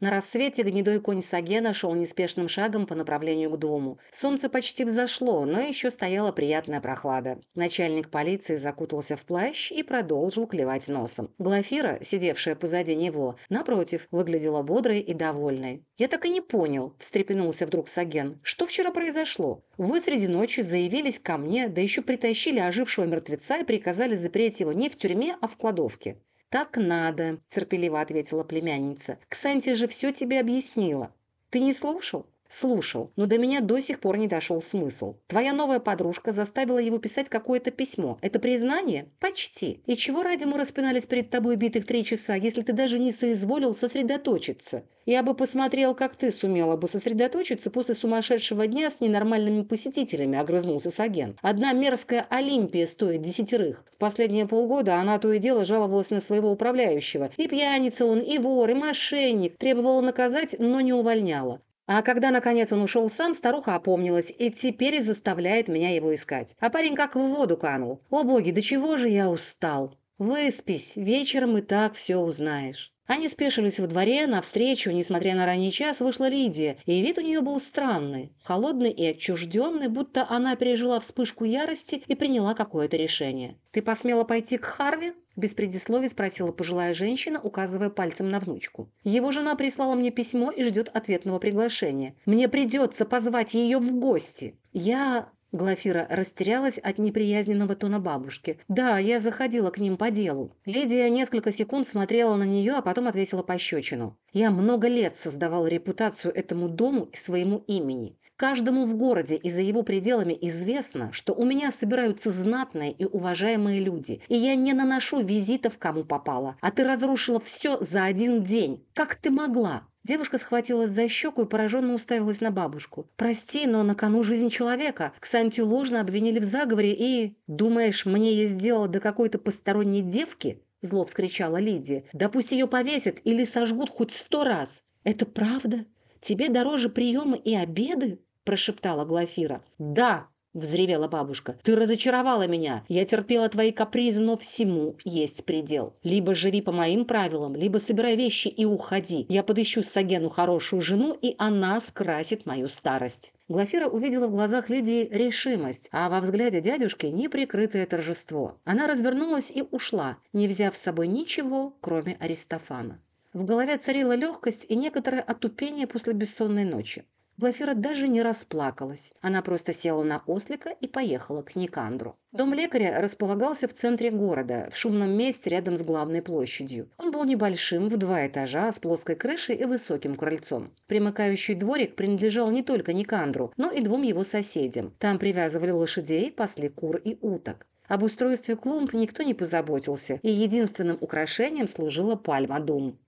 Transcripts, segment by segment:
На рассвете гнедой конь Сагена шел неспешным шагом по направлению к дому. Солнце почти взошло, но еще стояла приятная прохлада. Начальник полиции закутался в плащ и продолжил клевать носом. Глафира, сидевшая позади него, напротив, выглядела бодрой и довольной. «Я так и не понял», – встрепенулся вдруг Саген. «Что вчера произошло? Вы среди ночи заявились ко мне, да еще притащили ожившего мертвеца и приказали запереть его не в тюрьме, а в кладовке. «Так надо», – терпеливо ответила племянница. «Ксанти же все тебе объяснила. Ты не слушал?» Слушал, но до меня до сих пор не дошел смысл. Твоя новая подружка заставила его писать какое-то письмо. Это признание? Почти. И чего ради мы распинались перед тобой битых три часа, если ты даже не соизволил сосредоточиться? Я бы посмотрел, как ты сумела бы сосредоточиться после сумасшедшего дня с ненормальными посетителями, огрызнулся Саген. Одна мерзкая Олимпия стоит десятерых. В последние полгода она то и дело жаловалась на своего управляющего. И пьяница он, и вор, и мошенник. Требовала наказать, но не увольняла. А когда, наконец, он ушел сам, старуха опомнилась и теперь заставляет меня его искать. А парень как в воду канул. О боги, до чего же я устал. Выспись, вечером и так все узнаешь. Они спешились во дворе, навстречу, несмотря на ранний час, вышла Лидия, и вид у нее был странный, холодный и отчужденный, будто она пережила вспышку ярости и приняла какое-то решение. «Ты посмела пойти к Харви?» Без предисловий спросила пожилая женщина, указывая пальцем на внучку. «Его жена прислала мне письмо и ждет ответного приглашения. Мне придется позвать ее в гости. Я Глафира растерялась от неприязненного тона бабушки. «Да, я заходила к ним по делу». Лидия несколько секунд смотрела на нее, а потом отвесила пощечину. «Я много лет создавала репутацию этому дому и своему имени. Каждому в городе и за его пределами известно, что у меня собираются знатные и уважаемые люди, и я не наношу визитов кому попало, а ты разрушила все за один день. Как ты могла?» Девушка схватилась за щеку и пораженно уставилась на бабушку. «Прости, но на кону жизнь человека. Ксантию ложно обвинили в заговоре и...» «Думаешь, мне ее сделала до какой-то посторонней девки?» Зло вскричала Лидия. «Да пусть ее повесят или сожгут хоть сто раз!» «Это правда? Тебе дороже приемы и обеды?» Прошептала Глафира. «Да!» Взревела бабушка. «Ты разочаровала меня. Я терпела твои капризы, но всему есть предел. Либо живи по моим правилам, либо собирай вещи и уходи. Я подыщу Сагену хорошую жену, и она скрасит мою старость». Глафира увидела в глазах Лидии решимость, а во взгляде дядюшки неприкрытое торжество. Она развернулась и ушла, не взяв с собой ничего, кроме Аристофана. В голове царила легкость и некоторое отупение после бессонной ночи. Глафира даже не расплакалась. Она просто села на ослика и поехала к Никандру. Дом лекаря располагался в центре города, в шумном месте рядом с главной площадью. Он был небольшим, в два этажа, с плоской крышей и высоким крыльцом. Примыкающий дворик принадлежал не только Никандру, но и двум его соседям. Там привязывали лошадей, пасли кур и уток. Об устройстве клумб никто не позаботился, и единственным украшением служила пальма-дум.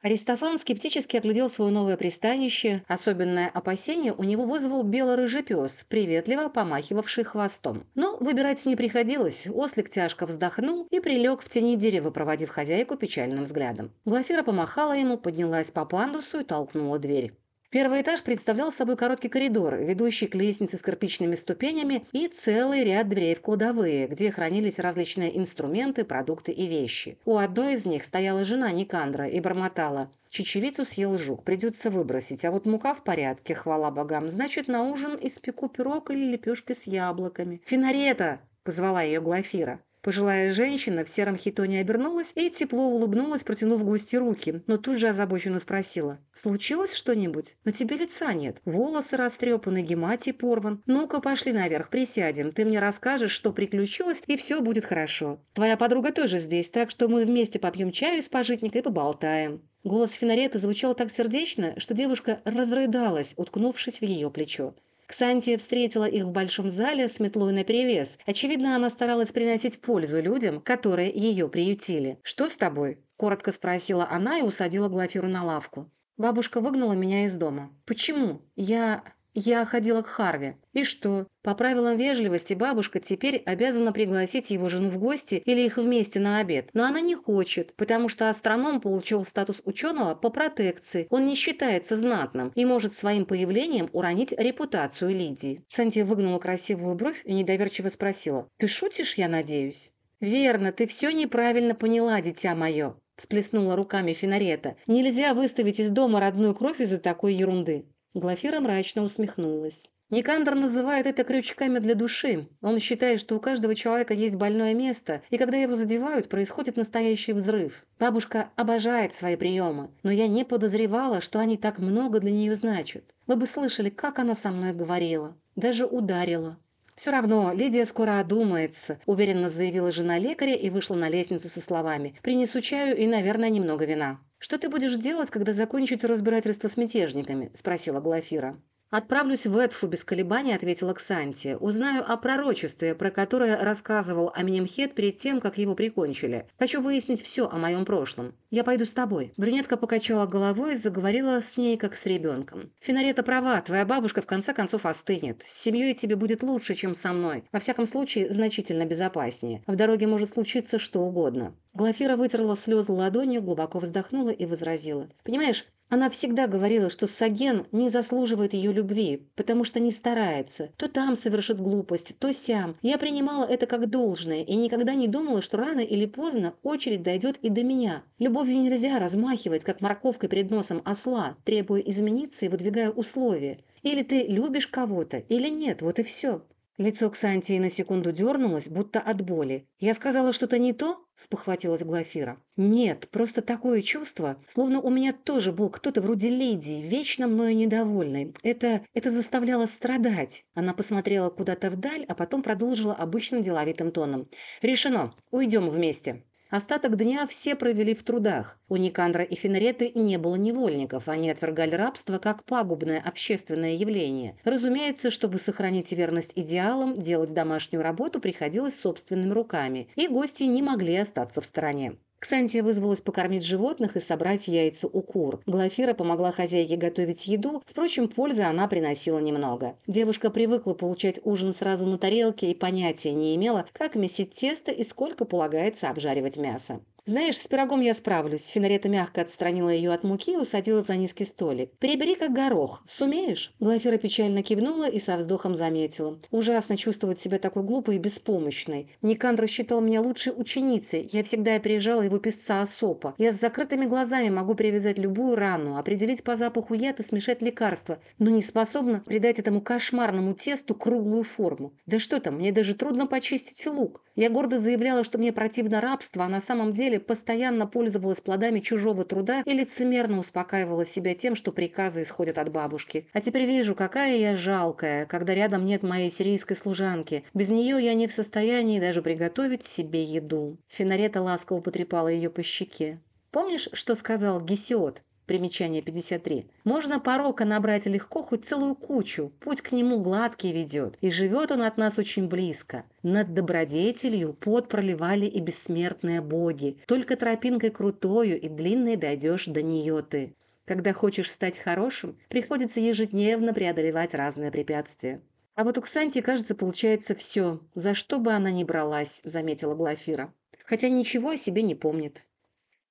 Аристофан скептически оглядел свое новое пристанище. Особенное опасение у него вызвал бело-рыжий пес, приветливо помахивавший хвостом. Но выбирать не приходилось. Ослик тяжко вздохнул и прилег в тени дерева, проводив хозяйку печальным взглядом. Глафира помахала ему, поднялась по пандусу и толкнула дверь. Первый этаж представлял собой короткий коридор, ведущий к лестнице с кирпичными ступенями и целый ряд дверей в кладовые, где хранились различные инструменты, продукты и вещи. У одной из них стояла жена Никандра и бормотала Чечевицу съел жук, придется выбросить, а вот мука в порядке, хвала богам. Значит, на ужин испеку пирог или лепешки с яблоками. «Финарета!» – позвала ее Глафира. Пожилая женщина в сером хитоне обернулась и тепло улыбнулась, протянув гости руки, но тут же озабоченно спросила. «Случилось что-нибудь? На тебе лица нет. Волосы растрепаны, гематий порван. Ну-ка, пошли наверх, присядем. Ты мне расскажешь, что приключилось, и все будет хорошо. Твоя подруга тоже здесь, так что мы вместе попьем чаю с пажитникой и поболтаем». Голос Финарета звучал так сердечно, что девушка разрыдалась, уткнувшись в ее плечо. Ксантия встретила их в большом зале с метлой наперевес. Очевидно, она старалась приносить пользу людям, которые ее приютили. «Что с тобой?» – коротко спросила она и усадила Глафиру на лавку. «Бабушка выгнала меня из дома». «Почему?» «Я...» Я ходила к Харви. И что? По правилам вежливости бабушка теперь обязана пригласить его жену в гости или их вместе на обед. Но она не хочет, потому что астроном получил статус ученого по протекции. Он не считается знатным и может своим появлением уронить репутацию Лидии. Санти выгнула красивую бровь и недоверчиво спросила. «Ты шутишь, я надеюсь?» «Верно, ты все неправильно поняла, дитя мое. всплеснула руками Финарета. «Нельзя выставить из дома родную кровь из-за такой ерунды». Глафира мрачно усмехнулась. Никандр называет это крючками для души. Он считает, что у каждого человека есть больное место, и когда его задевают, происходит настоящий взрыв. Бабушка обожает свои приемы, но я не подозревала, что они так много для нее значат. Вы бы слышали, как она со мной говорила. Даже ударила. «Все равно, Лидия скоро одумается», – уверенно заявила жена лекаря и вышла на лестницу со словами. «Принесу чаю и, наверное, немного вина». «Что ты будешь делать, когда закончится разбирательство с мятежниками?» – спросила Глафира. «Отправлюсь в Эдфу без колебаний», — ответила Ксантия. «Узнаю о пророчестве, про которое рассказывал Аминемхет перед тем, как его прикончили. Хочу выяснить все о моем прошлом. Я пойду с тобой». Брюнетка покачала головой и заговорила с ней, как с ребенком. «Финарета права, твоя бабушка в конце концов остынет. С семьей тебе будет лучше, чем со мной. Во всяком случае, значительно безопаснее. В дороге может случиться что угодно». Глафира вытерла слезы ладонью, глубоко вздохнула и возразила. «Понимаешь, она всегда говорила, что Саген не заслуживает ее любви, потому что не старается. То там совершит глупость, то сям. Я принимала это как должное и никогда не думала, что рано или поздно очередь дойдет и до меня. Любовью нельзя размахивать, как морковкой перед носом осла, требуя измениться и выдвигая условия. Или ты любишь кого-то, или нет, вот и все. Лицо Ксантии на секунду дернулось, будто от боли. «Я сказала что-то не то?» – спохватилась Глафира. «Нет, просто такое чувство, словно у меня тоже был кто-то вроде леди, вечно мною недовольный. Это... это заставляло страдать». Она посмотрела куда-то вдаль, а потом продолжила обычным деловитым тоном. «Решено. Уйдем вместе». Остаток дня все провели в трудах. У Никандра и Фенреты не было невольников, они отвергали рабство как пагубное общественное явление. Разумеется, чтобы сохранить верность идеалам, делать домашнюю работу приходилось собственными руками, и гости не могли остаться в стороне. Ксантия вызвалась покормить животных и собрать яйца у кур. Глафира помогла хозяйке готовить еду, впрочем, пользы она приносила немного. Девушка привыкла получать ужин сразу на тарелке и понятия не имела, как месить тесто и сколько полагается обжаривать мясо. «Знаешь, с пирогом я справлюсь». Финарета мягко отстранила ее от муки и усадила за низкий столик. «Прибери как горох. Сумеешь?» Глафира печально кивнула и со вздохом заметила. «Ужасно чувствовать себя такой глупой и беспомощной. Никандр считал меня лучшей ученицей. Я всегда приезжала его писца Асопа. Я с закрытыми глазами могу привязать любую рану, определить по запаху яд и смешать лекарства, но не способна придать этому кошмарному тесту круглую форму. Да что там, мне даже трудно почистить лук. Я гордо заявляла, что мне противно рабство, а на самом деле постоянно пользовалась плодами чужого труда и лицемерно успокаивала себя тем, что приказы исходят от бабушки. А теперь вижу, какая я жалкая, когда рядом нет моей сирийской служанки. Без нее я не в состоянии даже приготовить себе еду. Финарета ласково потрепала ее по щеке. Помнишь, что сказал Гесиот? Примечание 53. Можно порока набрать легко хоть целую кучу. Путь к нему гладкий ведет. И живет он от нас очень близко. Над добродетелью пот проливали и бессмертные боги. Только тропинкой крутою и длинной дойдешь до нее ты. Когда хочешь стать хорошим, приходится ежедневно преодолевать разные препятствия. А вот у Ксанти, кажется, получается все, за что бы она ни бралась, заметила Глафира. Хотя ничего о себе не помнит.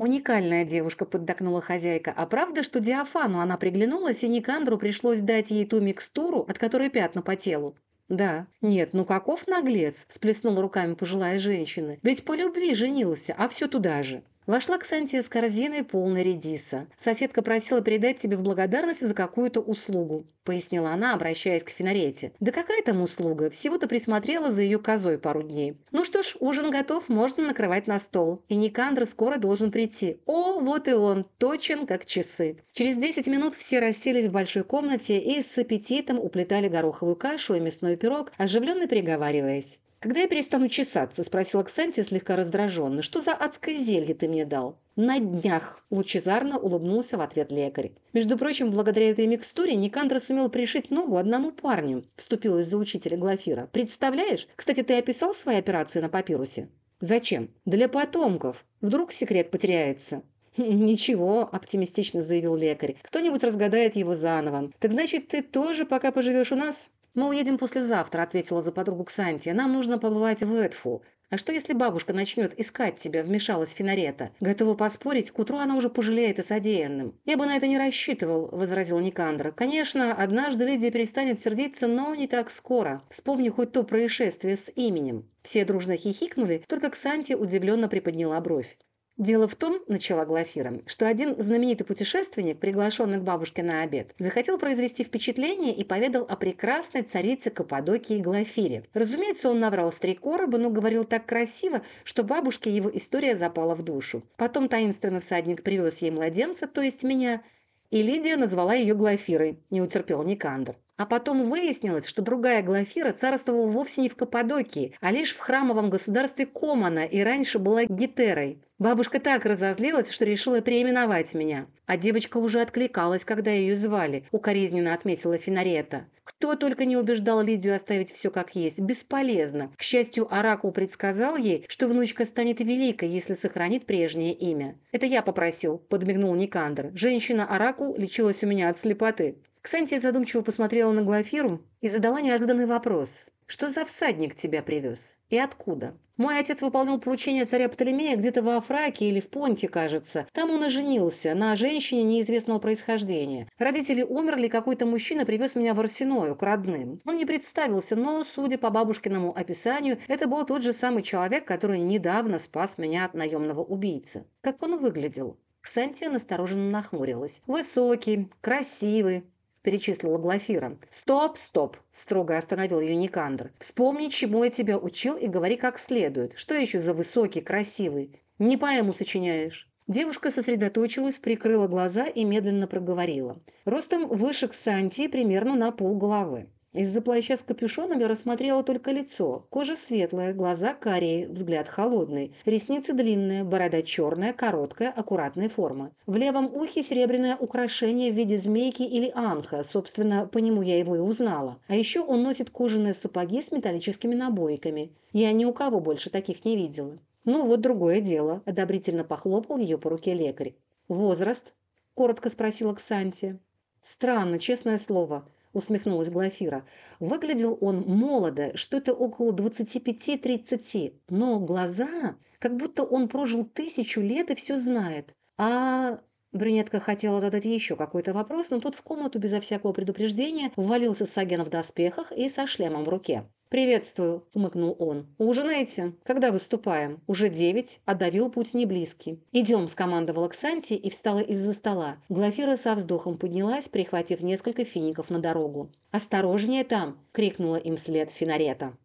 «Уникальная девушка», – поддакнула хозяйка. «А правда, что Диафану она приглянулась, и Никандру пришлось дать ей ту микстуру, от которой пятна по телу?» «Да». «Нет, ну каков наглец!» – сплеснула руками пожилая женщина. «Ведь по любви женился, а все туда же». Вошла Ксантия с корзиной, полной редиса. «Соседка просила передать тебе в благодарность за какую-то услугу», — пояснила она, обращаясь к Финарете. «Да какая там услуга? Всего-то присмотрела за ее козой пару дней. Ну что ж, ужин готов, можно накрывать на стол. И Никандр скоро должен прийти. О, вот и он, точен как часы». Через десять минут все расселись в большой комнате и с аппетитом уплетали гороховую кашу и мясной пирог, оживленно переговариваясь. «Когда я перестану чесаться?» – спросила Ксантия слегка раздраженно. «Что за адское зелье ты мне дал?» «На днях!» – лучезарно улыбнулся в ответ лекарь. «Между прочим, благодаря этой микстуре Никандра сумел пришить ногу одному парню», – вступилась за учителя Глафира. «Представляешь? Кстати, ты описал свои операции на папирусе?» «Зачем?» «Для потомков. Вдруг секрет потеряется». «Ничего», – оптимистично заявил лекарь. «Кто-нибудь разгадает его заново. Так значит, ты тоже пока поживешь у нас?» «Мы уедем послезавтра», — ответила за подругу Ксантия. «Нам нужно побывать в Эдфу. А что, если бабушка начнет искать тебя?» — вмешалась Финарета. «Готова поспорить, к утру она уже пожалеет о содеянном». «Я бы на это не рассчитывал», — возразил Никандр. «Конечно, однажды Лидия перестанет сердиться, но не так скоро. Вспомни хоть то происшествие с именем». Все дружно хихикнули, только Ксантия удивленно приподняла бровь. «Дело в том, — начала Глафира, — что один знаменитый путешественник, приглашенный к бабушке на обед, захотел произвести впечатление и поведал о прекрасной царице Каппадокии Глафире. Разумеется, он наврал с три короба, но говорил так красиво, что бабушке его история запала в душу. Потом таинственный всадник привез ей младенца, то есть меня, и Лидия назвала ее Глафирой, не утерпел Никандр. А потом выяснилось, что другая Глафира царствовала вовсе не в Каппадокии, а лишь в храмовом государстве Комана и раньше была Гетерой. Бабушка так разозлилась, что решила переименовать меня. А девочка уже откликалась, когда ее звали, укоризненно отметила Финарета. Кто только не убеждал Лидию оставить все как есть. Бесполезно. К счастью, Оракул предсказал ей, что внучка станет великой, если сохранит прежнее имя. «Это я попросил», – подмигнул Никандр. «Женщина-оракул лечилась у меня от слепоты». Ксантия задумчиво посмотрела на Глафиру и задала неожиданный вопрос. «Что за всадник тебя привез? И откуда?» «Мой отец выполнял поручение царя Птолемея где-то во Афраке или в Понте, кажется. Там он и женился на женщине неизвестного происхождения. Родители умерли, какой-то мужчина привез меня в Арсеною к родным. Он не представился, но, судя по бабушкиному описанию, это был тот же самый человек, который недавно спас меня от наемного убийцы. Как он выглядел?» Ксантия настороженно нахмурилась. «Высокий, красивый, – перечислила Глафира. «Стоп, стоп!» – строго остановил ее Никандр. «Вспомни, чему я тебя учил и говори как следует. Что еще за высокий, красивый? Не поэму сочиняешь». Девушка сосредоточилась, прикрыла глаза и медленно проговорила. Ростом выше Ксантии примерно на пол головы. Из-за плаща с капюшоном я рассмотрела только лицо. Кожа светлая, глаза карие, взгляд холодный, ресницы длинные, борода черная, короткая, аккуратной формы. В левом ухе серебряное украшение в виде змейки или анха, собственно, по нему я его и узнала. А еще он носит кожаные сапоги с металлическими набойками. Я ни у кого больше таких не видела. Ну вот другое дело, одобрительно похлопал ее по руке лекарь. «Возраст?» – коротко спросила Ксантия. «Странно, честное слово». – усмехнулась Глафира. Выглядел он молодо, что-то около 25-30, но глаза, как будто он прожил тысячу лет и все знает. А Брюнетка хотела задать еще какой-то вопрос, но тут в комнату безо всякого предупреждения ввалился Саген в доспехах и со шлемом в руке. «Приветствую», – смыкнул он. «Ужинаете? Когда выступаем? Уже девять, а давил путь не близкий». «Идем», – скомандовала Ксанти и встала из-за стола. Глафира со вздохом поднялась, прихватив несколько фиников на дорогу. «Осторожнее там!» – крикнула им след Финарета.